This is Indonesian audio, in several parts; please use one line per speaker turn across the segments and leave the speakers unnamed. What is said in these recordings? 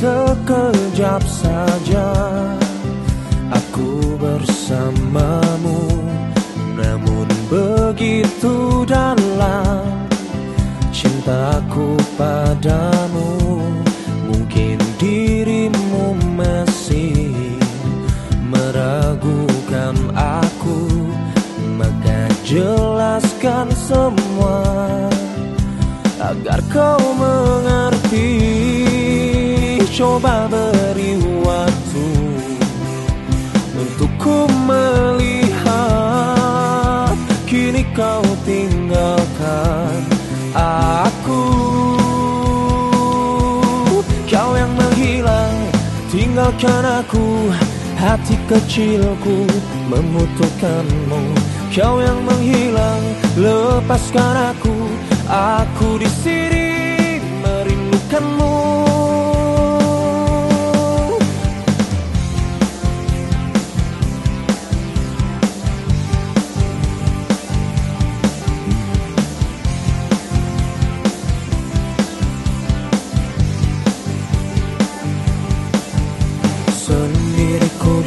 sekejap saja. Aku bersamamu Namun begitu dalam Cintaku padamu Mungkin dirimu masih Meragukan aku. Maka jelaskan semua Agar kau mengerti Coba beri waktu Untuk ku melihat. Kini kau tinggalkan aku. Kau yang menghilang Tinggalkan aku. Hati kecilku membutuhkanmu Kau yang menghilang Lepaskan aku. Aku di sini merindukanmu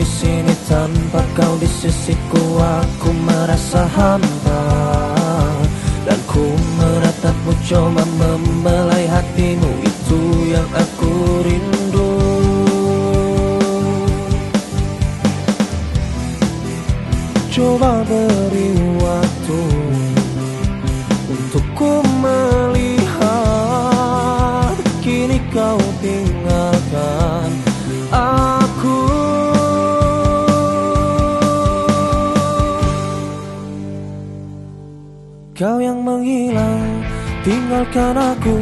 di sini tanpa kau di sisiku aku merasa hampa. Dan ku menatapmu coba membelai hatimu itu yang aku rindu. Coba beri waktu untuk ku melihat kini kau tinggalkan tinggalkan aku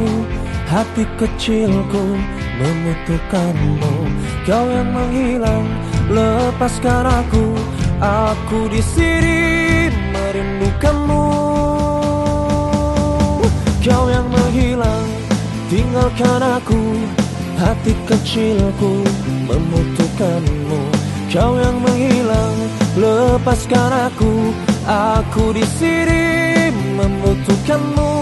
Hati kecilku membutuhkanmu Kau yang menghilang, lepaskan aku. Aku di sini merindukanmu. Kau yang menghilang, tinggalkan aku. Hati kecilku membutuhkanmu Kau yang menghilang, lepaskan aku Aku di sini membutuhkanmu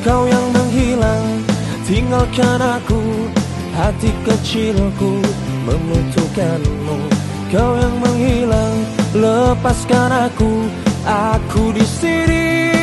Kau yang menghilang. Tinggalkan aku Hati kecilku membutuhkanmu Kau yang menghilang Lepaskan aku. Aku di sini